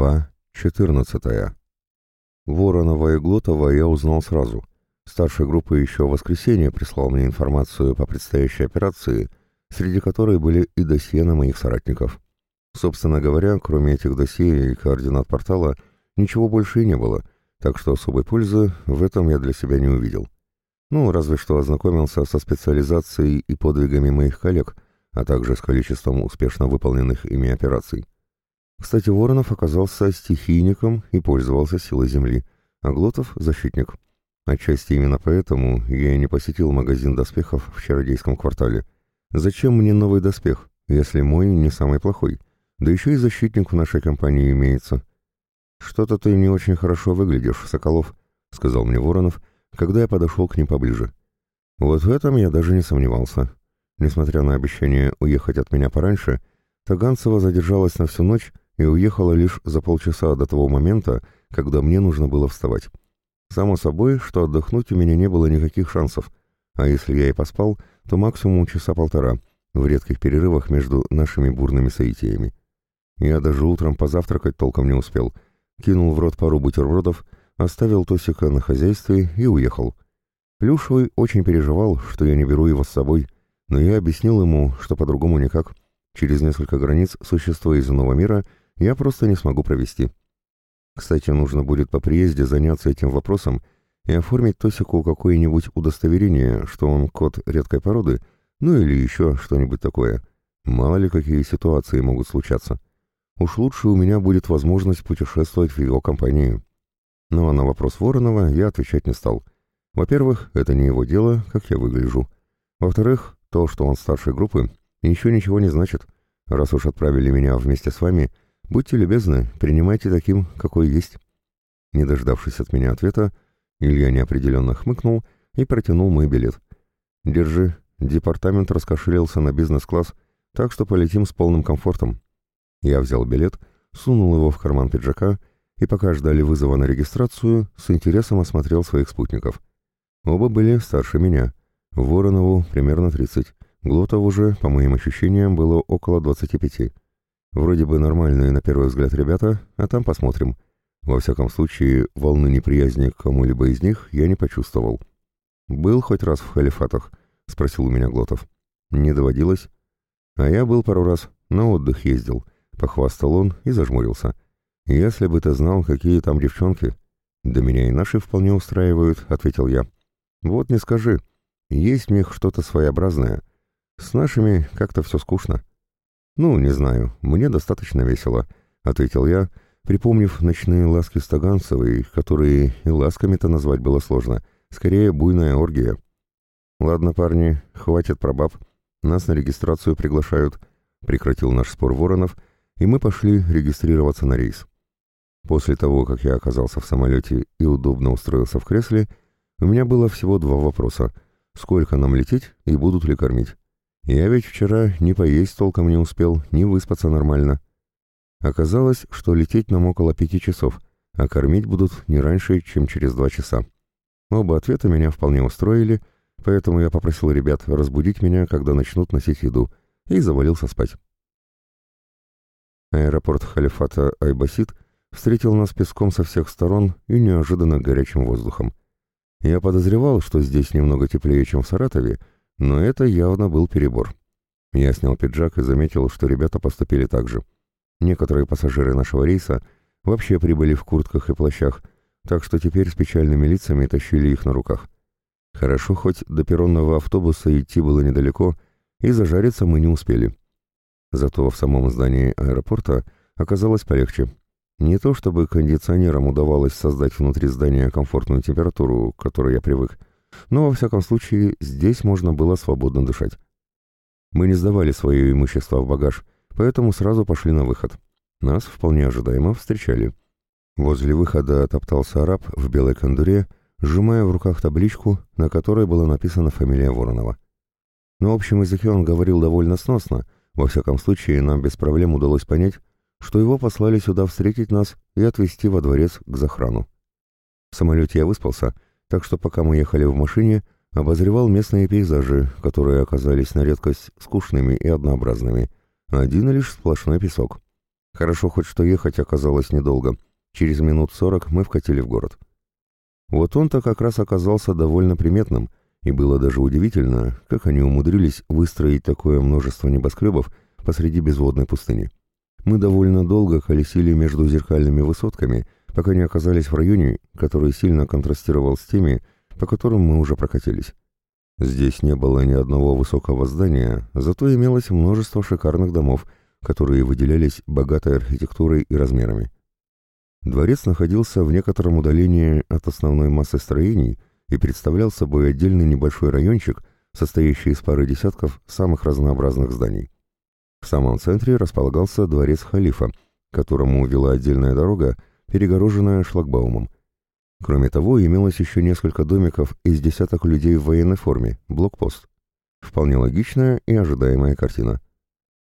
Глава 14. Воронова и Глотова я узнал сразу. Старшая группа еще в воскресенье прислал мне информацию по предстоящей операции, среди которой были и досье на моих соратников. Собственно говоря, кроме этих досье и координат портала, ничего больше и не было, так что особой пользы в этом я для себя не увидел. Ну, разве что ознакомился со специализацией и подвигами моих коллег, а также с количеством успешно выполненных ими операций. Кстати, Воронов оказался стихийником и пользовался силой земли, а Глотов — защитник. Отчасти именно поэтому я и не посетил магазин доспехов в Чародейском квартале. Зачем мне новый доспех, если мой не самый плохой? Да еще и защитник в нашей компании имеется. «Что-то ты не очень хорошо выглядишь, Соколов», — сказал мне Воронов, когда я подошел к ним поближе. Вот в этом я даже не сомневался. Несмотря на обещание уехать от меня пораньше, Таганцева задержалась на всю ночь и уехала лишь за полчаса до того момента, когда мне нужно было вставать. Само собой, что отдохнуть у меня не было никаких шансов, а если я и поспал, то максимум часа полтора, в редких перерывах между нашими бурными соитиями. Я даже утром позавтракать толком не успел, кинул в рот пару бутербродов, оставил Тосика на хозяйстве и уехал. Плюшевый очень переживал, что я не беру его с собой, но я объяснил ему, что по-другому никак. Через несколько границ существа из иного мира — я просто не смогу провести. Кстати, нужно будет по приезде заняться этим вопросом и оформить Тосику какое-нибудь удостоверение, что он кот редкой породы, ну или еще что-нибудь такое. Мало ли какие ситуации могут случаться. Уж лучше у меня будет возможность путешествовать в его компанию. Но на вопрос Воронова я отвечать не стал. Во-первых, это не его дело, как я выгляжу. Во-вторых, то, что он старшей группы, еще ничего не значит. Раз уж отправили меня вместе с вами, Будьте любезны, принимайте таким, какой есть. Не дождавшись от меня ответа, Илья неопределенно хмыкнул и протянул мой билет. «Держи, департамент раскошелился на бизнес-класс, так что полетим с полным комфортом». Я взял билет, сунул его в карман пиджака и, пока ждали вызова на регистрацию, с интересом осмотрел своих спутников. Оба были старше меня. Воронову примерно 30, Глотову же, по моим ощущениям, было около 25. Вроде бы нормальные на первый взгляд ребята, а там посмотрим. Во всяком случае, волны неприязни к кому-либо из них я не почувствовал. «Был хоть раз в халифатах?» — спросил у меня Глотов. «Не доводилось?» «А я был пару раз, на отдых ездил», — похвастал он и зажмурился. «Если бы ты знал, какие там девчонки...» «Да меня и наши вполне устраивают», — ответил я. «Вот не скажи. Есть в них что-то своеобразное. С нашими как-то все скучно». «Ну, не знаю, мне достаточно весело», — ответил я, припомнив ночные ласки Стаганцевой, которые и ласками-то назвать было сложно, скорее буйная оргия. «Ладно, парни, хватит про баб, нас на регистрацию приглашают», — прекратил наш спор Воронов, и мы пошли регистрироваться на рейс. После того, как я оказался в самолете и удобно устроился в кресле, у меня было всего два вопроса. Сколько нам лететь и будут ли кормить? Я ведь вчера ни поесть толком не успел, ни выспаться нормально. Оказалось, что лететь нам около пяти часов, а кормить будут не раньше, чем через два часа. Оба ответа меня вполне устроили, поэтому я попросил ребят разбудить меня, когда начнут носить еду, и завалился спать. Аэропорт халифата Айбасид встретил нас песком со всех сторон и неожиданно горячим воздухом. Я подозревал, что здесь немного теплее, чем в Саратове, но это явно был перебор. Я снял пиджак и заметил, что ребята поступили так же. Некоторые пассажиры нашего рейса вообще прибыли в куртках и плащах, так что теперь с печальными лицами тащили их на руках. Хорошо, хоть до перронного автобуса идти было недалеко, и зажариться мы не успели. Зато в самом здании аэропорта оказалось полегче. Не то чтобы кондиционерам удавалось создать внутри здания комфортную температуру, к которой я привык, но, во всяком случае, здесь можно было свободно дышать. Мы не сдавали свое имущество в багаж, поэтому сразу пошли на выход. Нас вполне ожидаемо встречали. Возле выхода топтался араб в белой кондуре, сжимая в руках табличку, на которой была написана фамилия Воронова. На общем языке он говорил довольно сносно, во всяком случае нам без проблем удалось понять, что его послали сюда встретить нас и отвезти во дворец к захрану. В самолете я выспался — так что пока мы ехали в машине, обозревал местные пейзажи, которые оказались на редкость скучными и однообразными. Один лишь сплошной песок. Хорошо хоть что ехать оказалось недолго. Через минут сорок мы вкатили в город. Вот он-то как раз оказался довольно приметным, и было даже удивительно, как они умудрились выстроить такое множество небоскребов посреди безводной пустыни. Мы довольно долго колесили между зеркальными высотками, пока не оказались в районе, который сильно контрастировал с теми, по которым мы уже прокатились. Здесь не было ни одного высокого здания, зато имелось множество шикарных домов, которые выделялись богатой архитектурой и размерами. Дворец находился в некотором удалении от основной массы строений и представлял собой отдельный небольшой райончик, состоящий из пары десятков самых разнообразных зданий. В самом центре располагался дворец халифа, к которому вела отдельная дорога, перегороженная шлагбаумом. Кроме того, имелось еще несколько домиков из десяток людей в военной форме, блокпост. Вполне логичная и ожидаемая картина.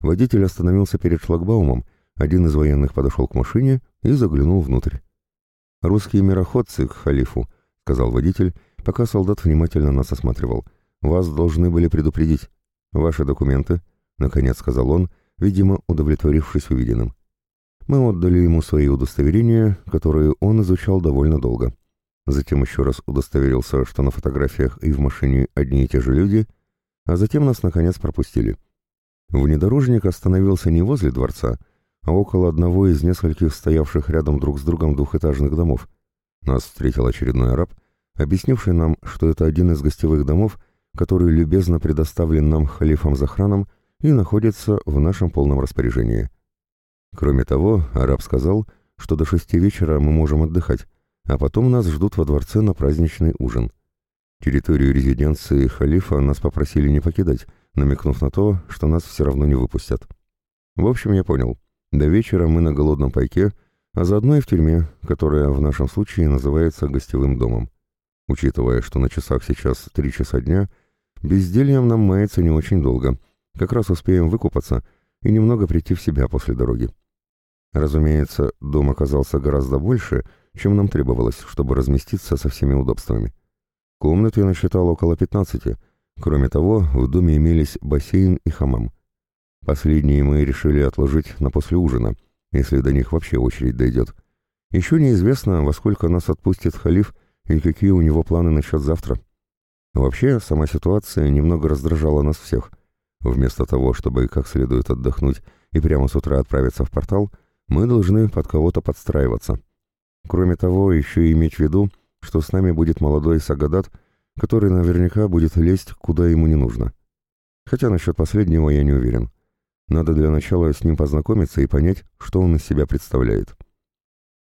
Водитель остановился перед шлагбаумом, один из военных подошел к машине и заглянул внутрь. «Русские мироходцы к халифу», — сказал водитель, пока солдат внимательно нас осматривал. «Вас должны были предупредить. Ваши документы», — наконец сказал он, видимо, удовлетворившись увиденным. Мы отдали ему свои удостоверения, которые он изучал довольно долго. Затем еще раз удостоверился, что на фотографиях и в машине одни и те же люди, а затем нас, наконец, пропустили. Внедорожник остановился не возле дворца, а около одного из нескольких стоявших рядом друг с другом двухэтажных домов. Нас встретил очередной араб, объяснивший нам, что это один из гостевых домов, который любезно предоставлен нам халифом Захраном и находится в нашем полном распоряжении. Кроме того, араб сказал, что до шести вечера мы можем отдыхать, а потом нас ждут во дворце на праздничный ужин. Территорию резиденции халифа нас попросили не покидать, намекнув на то, что нас все равно не выпустят. В общем, я понял. До вечера мы на голодном пайке, а заодно и в тюрьме, которая в нашем случае называется гостевым домом. Учитывая, что на часах сейчас три часа дня, бездельем нам мается не очень долго. Как раз успеем выкупаться и немного прийти в себя после дороги. Разумеется, дом оказался гораздо больше, чем нам требовалось, чтобы разместиться со всеми удобствами. Комнат я насчитал около 15. Кроме того, в доме имелись бассейн и хамам. Последние мы решили отложить на после ужина, если до них вообще очередь дойдет. Еще неизвестно, во сколько нас отпустит халиф и какие у него планы насчет завтра. Вообще, сама ситуация немного раздражала нас всех. Вместо того, чтобы как следует отдохнуть и прямо с утра отправиться в портал, мы должны под кого-то подстраиваться. Кроме того, еще иметь в виду, что с нами будет молодой Сагадат, который наверняка будет лезть куда ему не нужно. Хотя насчет последнего я не уверен. Надо для начала с ним познакомиться и понять, что он из себя представляет.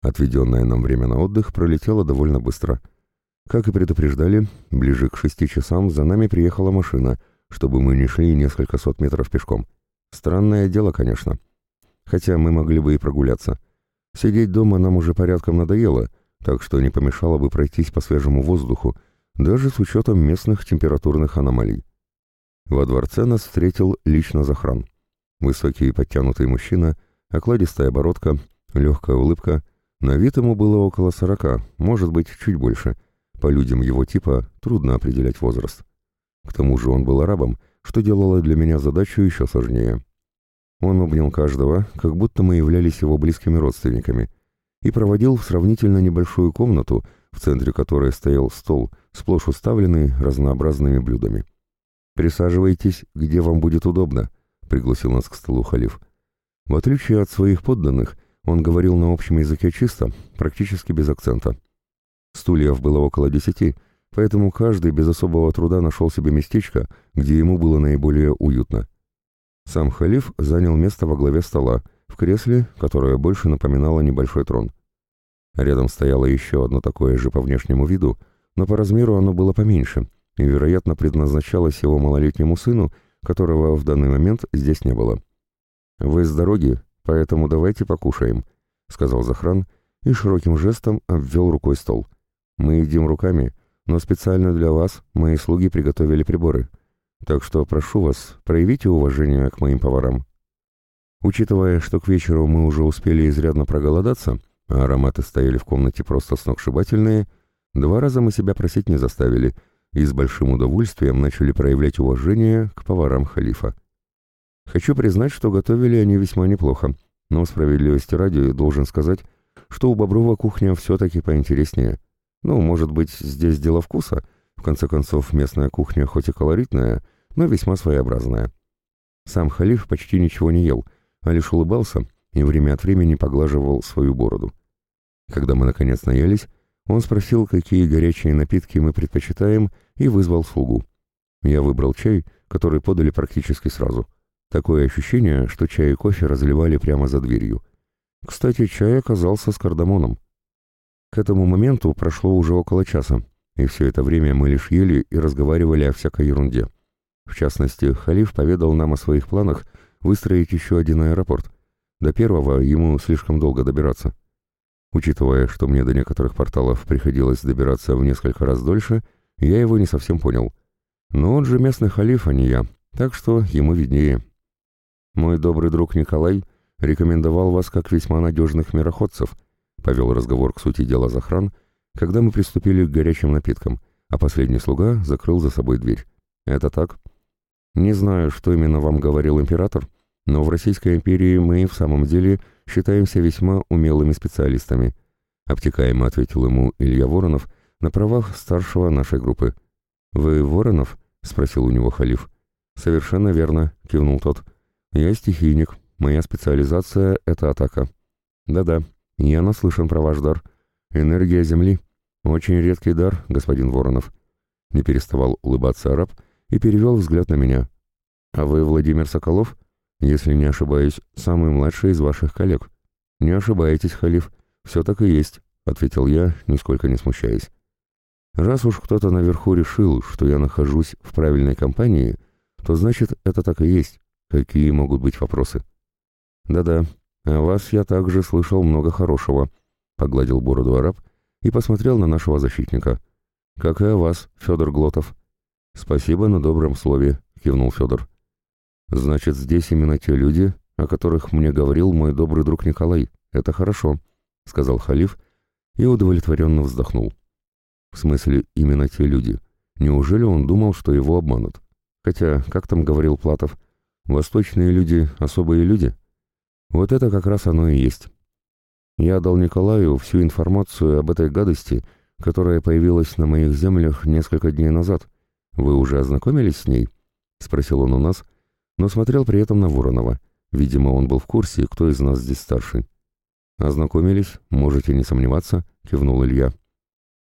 Отведенное нам время на отдых пролетело довольно быстро. Как и предупреждали, ближе к шести часам за нами приехала машина, чтобы мы не шли несколько сот метров пешком. Странное дело, конечно хотя мы могли бы и прогуляться. Сидеть дома нам уже порядком надоело, так что не помешало бы пройтись по свежему воздуху, даже с учетом местных температурных аномалий. Во дворце нас встретил лично Захран. Высокий и подтянутый мужчина, окладистая оборотка, легкая улыбка. На вид ему было около сорока, может быть, чуть больше. По людям его типа трудно определять возраст. К тому же он был арабом, что делало для меня задачу еще сложнее. Он обнял каждого, как будто мы являлись его близкими родственниками, и проводил в сравнительно небольшую комнату, в центре которой стоял стол, сплошь уставленный разнообразными блюдами. «Присаживайтесь, где вам будет удобно», — пригласил нас к столу халиф. В отличие от своих подданных, он говорил на общем языке чисто, практически без акцента. Стульев было около десяти, поэтому каждый без особого труда нашел себе местечко, где ему было наиболее уютно. Сам халиф занял место во главе стола, в кресле, которое больше напоминало небольшой трон. Рядом стояло еще одно такое же по внешнему виду, но по размеру оно было поменьше и, вероятно, предназначалось его малолетнему сыну, которого в данный момент здесь не было. «Вы с дороги, поэтому давайте покушаем», — сказал Захран и широким жестом обвел рукой стол. «Мы едим руками, но специально для вас мои слуги приготовили приборы. Так что прошу вас, проявите уважение к моим поварам. Учитывая, что к вечеру мы уже успели изрядно проголодаться, а ароматы стояли в комнате просто сногсшибательные, два раза мы себя просить не заставили и с большим удовольствием начали проявлять уважение к поварам халифа. Хочу признать, что готовили они весьма неплохо, но справедливости ради должен сказать, что у Боброва кухня все-таки поинтереснее. Ну, может быть, здесь дело вкуса. В конце концов, местная кухня хоть и колоритная, но весьма своеобразная. Сам халиф почти ничего не ел, а лишь улыбался и время от времени поглаживал свою бороду. Когда мы наконец наелись, он спросил, какие горячие напитки мы предпочитаем, и вызвал слугу. Я выбрал чай, который подали практически сразу. Такое ощущение, что чай и кофе разливали прямо за дверью. Кстати, чай оказался с кардамоном. К этому моменту прошло уже около часа, и все это время мы лишь ели и разговаривали о всякой ерунде. В частности, халиф поведал нам о своих планах выстроить еще один аэропорт. До первого ему слишком долго добираться. Учитывая, что мне до некоторых порталов приходилось добираться в несколько раз дольше, я его не совсем понял. Но он же местный халиф, а не я, так что ему виднее. Мой добрый друг Николай рекомендовал вас как весьма надежных мироходцев, повел разговор к сути дела Захран, когда мы приступили к горячим напиткам, а последний слуга закрыл за собой дверь. Это так? Не знаю, что именно вам говорил император, но в Российской империи мы в самом деле считаемся весьма умелыми специалистами, обтекаемо ответил ему Илья Воронов на правах старшего нашей группы. «Вы Воронов?» — спросил у него халиф. «Совершенно верно», — кивнул тот. «Я стихийник. Моя специализация — это атака». «Да-да, я наслышан про ваш дар. Энергия Земли. Очень редкий дар, господин Воронов». Не переставал улыбаться араб и перевел взгляд на меня. «А вы Владимир Соколов?» Если не ошибаюсь, самый младший из ваших коллег. Не ошибаетесь, халиф, все так и есть, ответил я, нисколько не смущаясь. Раз уж кто-то наверху решил, что я нахожусь в правильной компании, то значит это так и есть. Какие могут быть вопросы? Да-да, о вас я также слышал много хорошего, погладил бороду араб и посмотрел на нашего защитника. Как и о вас, Федор Глотов. Спасибо на добром слове, кивнул Федор. «Значит, здесь именно те люди, о которых мне говорил мой добрый друг Николай. Это хорошо», — сказал халиф и удовлетворенно вздохнул. «В смысле, именно те люди? Неужели он думал, что его обманут? Хотя, как там говорил Платов, восточные люди — особые люди? Вот это как раз оно и есть. Я дал Николаю всю информацию об этой гадости, которая появилась на моих землях несколько дней назад. Вы уже ознакомились с ней?» — спросил он у нас, — но смотрел при этом на Воронова. Видимо, он был в курсе, кто из нас здесь старший. «Ознакомились, можете не сомневаться», — кивнул Илья.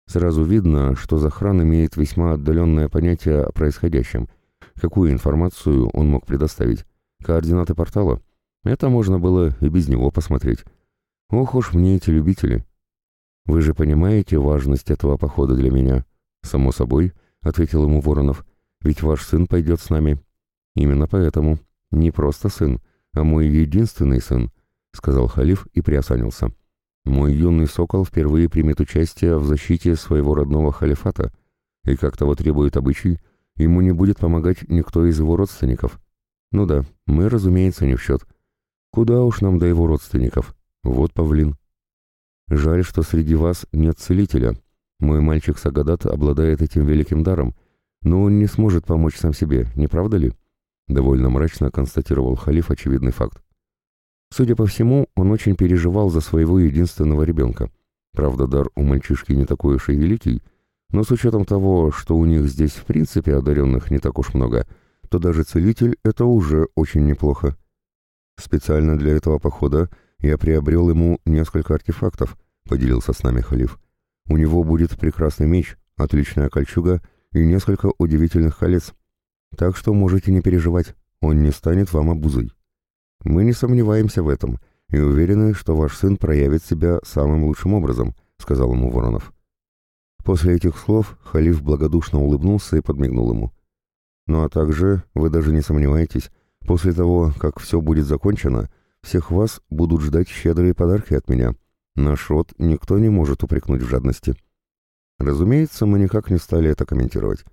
Сразу видно, что Захран имеет весьма отдаленное понятие о происходящем. Какую информацию он мог предоставить? Координаты портала? Это можно было и без него посмотреть. Ох уж мне эти любители. Вы же понимаете важность этого похода для меня? Само собой, — ответил ему Воронов, — ведь ваш сын пойдет с нами. «Именно поэтому. Не просто сын, а мой единственный сын», — сказал халиф и приосанился. «Мой юный сокол впервые примет участие в защите своего родного халифата, и, как того требует обычай, ему не будет помогать никто из его родственников. Ну да, мы, разумеется, не в счет. Куда уж нам до его родственников? Вот павлин. Жаль, что среди вас нет целителя. Мой мальчик Сагадат обладает этим великим даром, но он не сможет помочь сам себе, не правда ли?» Довольно мрачно констатировал халиф очевидный факт. Судя по всему, он очень переживал за своего единственного ребенка. Правда, дар у мальчишки не такой уж и великий, но с учетом того, что у них здесь в принципе одаренных не так уж много, то даже целитель — это уже очень неплохо. Специально для этого похода я приобрел ему несколько артефактов, поделился с нами халиф. У него будет прекрасный меч, отличная кольчуга и несколько удивительных колец — так что можете не переживать, он не станет вам обузой. Мы не сомневаемся в этом и уверены, что ваш сын проявит себя самым лучшим образом, сказал ему Воронов. После этих слов халиф благодушно улыбнулся и подмигнул ему. Ну а также, вы даже не сомневаетесь, после того, как все будет закончено, всех вас будут ждать щедрые подарки от меня. Наш род никто не может упрекнуть в жадности. Разумеется, мы никак не стали это комментировать.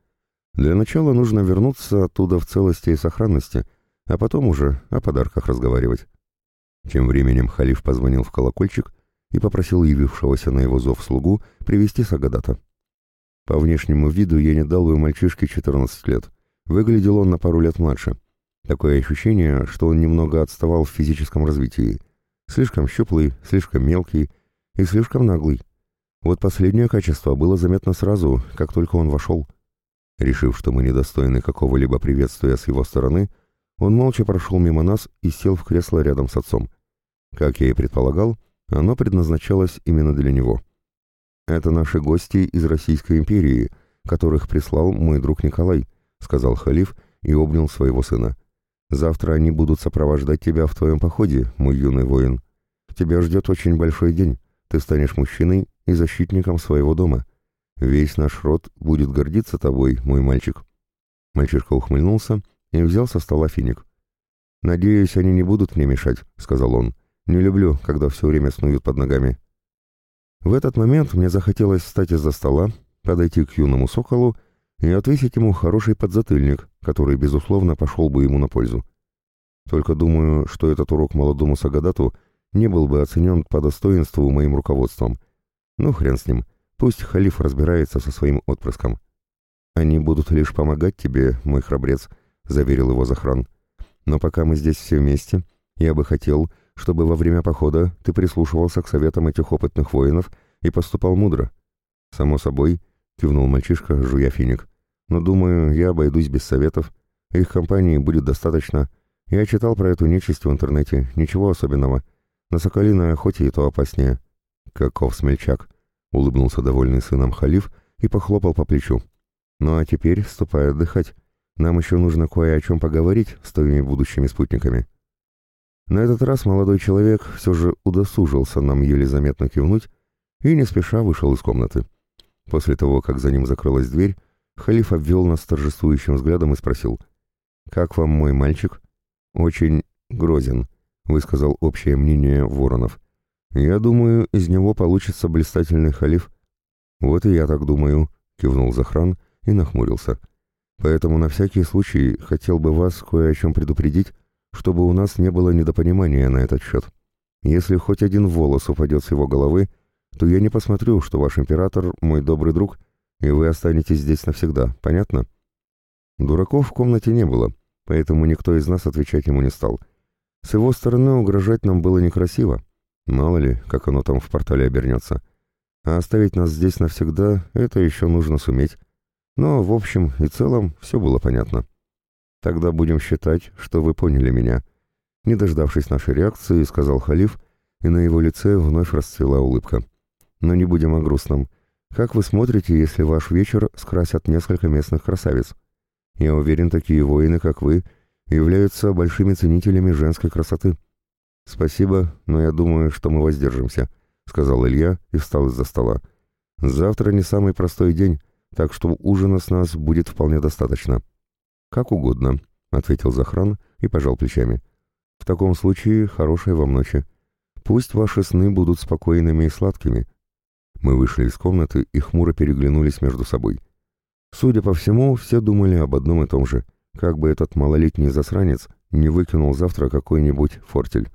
Для начала нужно вернуться оттуда в целости и сохранности, а потом уже о подарках разговаривать. Тем временем халиф позвонил в колокольчик и попросил явившегося на его зов слугу привести Сагадата. По внешнему виду я не дал бы мальчишке 14 лет. Выглядел он на пару лет младше. Такое ощущение, что он немного отставал в физическом развитии. Слишком щуплый, слишком мелкий и слишком наглый. Вот последнее качество было заметно сразу, как только он вошел. Решив, что мы недостойны какого-либо приветствия с его стороны, он молча прошел мимо нас и сел в кресло рядом с отцом. Как я и предполагал, оно предназначалось именно для него. «Это наши гости из Российской империи, которых прислал мой друг Николай», — сказал халиф и обнял своего сына. «Завтра они будут сопровождать тебя в твоем походе, мой юный воин. Тебя ждет очень большой день. Ты станешь мужчиной и защитником своего дома. Весь наш род будет гордиться тобой, мой мальчик». Мальчишка ухмыльнулся и взял со стола финик. «Надеюсь, они не будут мне мешать», — сказал он. «Не люблю, когда все время снуют под ногами». В этот момент мне захотелось встать из-за стола, подойти к юному соколу и отвесить ему хороший подзатыльник, который, безусловно, пошел бы ему на пользу. Только думаю, что этот урок молодому Сагадату не был бы оценен по достоинству моим руководством. Ну, хрен с ним, пусть халиф разбирается со своим отпрыском. «Они будут лишь помогать тебе, мой храбрец», — заверил его Захран. «Но пока мы здесь все вместе, я бы хотел, чтобы во время похода ты прислушивался к советам этих опытных воинов и поступал мудро». «Само собой», — кивнул мальчишка, жуя финик. «Но, думаю, я обойдусь без советов. Их компании будет достаточно. Я читал про эту нечисть в интернете, ничего особенного. На соколиной охоте и то опаснее». «Каков смельчак!» — улыбнулся довольный сыном халиф и похлопал по плечу. «Ну а теперь ступай отдыхать. Нам еще нужно кое о чем поговорить с твоими будущими спутниками». На этот раз молодой человек все же удосужился нам еле заметно кивнуть и не спеша вышел из комнаты. После того, как за ним закрылась дверь, халиф обвел нас торжествующим взглядом и спросил, «Как вам мой мальчик?» «Очень грозен», — высказал общее мнение Воронов. «Я думаю, из него получится блистательный халиф». «Вот и я так думаю», — кивнул Захран и нахмурился. «Поэтому на всякий случай хотел бы вас кое о чем предупредить, чтобы у нас не было недопонимания на этот счет. Если хоть один волос упадет с его головы, то я не посмотрю, что ваш император мой добрый друг, и вы останетесь здесь навсегда, понятно?» Дураков в комнате не было, поэтому никто из нас отвечать ему не стал. С его стороны угрожать нам было некрасиво, Мало ли, как оно там в портале обернется. А оставить нас здесь навсегда — это еще нужно суметь. Но, в общем и целом, все было понятно. Тогда будем считать, что вы поняли меня. Не дождавшись нашей реакции, сказал халиф, и на его лице вновь расцвела улыбка. Но не будем о грустном. Как вы смотрите, если ваш вечер скрасят несколько местных красавиц? Я уверен, такие воины, как вы, являются большими ценителями женской красоты. «Спасибо, но я думаю, что мы воздержимся», — сказал Илья и встал из-за стола. «Завтра не самый простой день, так что ужина с нас будет вполне достаточно». «Как угодно», — ответил Захран и пожал плечами. «В таком случае хорошей вам ночи. Пусть ваши сны будут спокойными и сладкими». Мы вышли из комнаты и хмуро переглянулись между собой. Судя по всему, все думали об одном и том же, как бы этот малолетний засранец не выкинул завтра какой-нибудь фортель.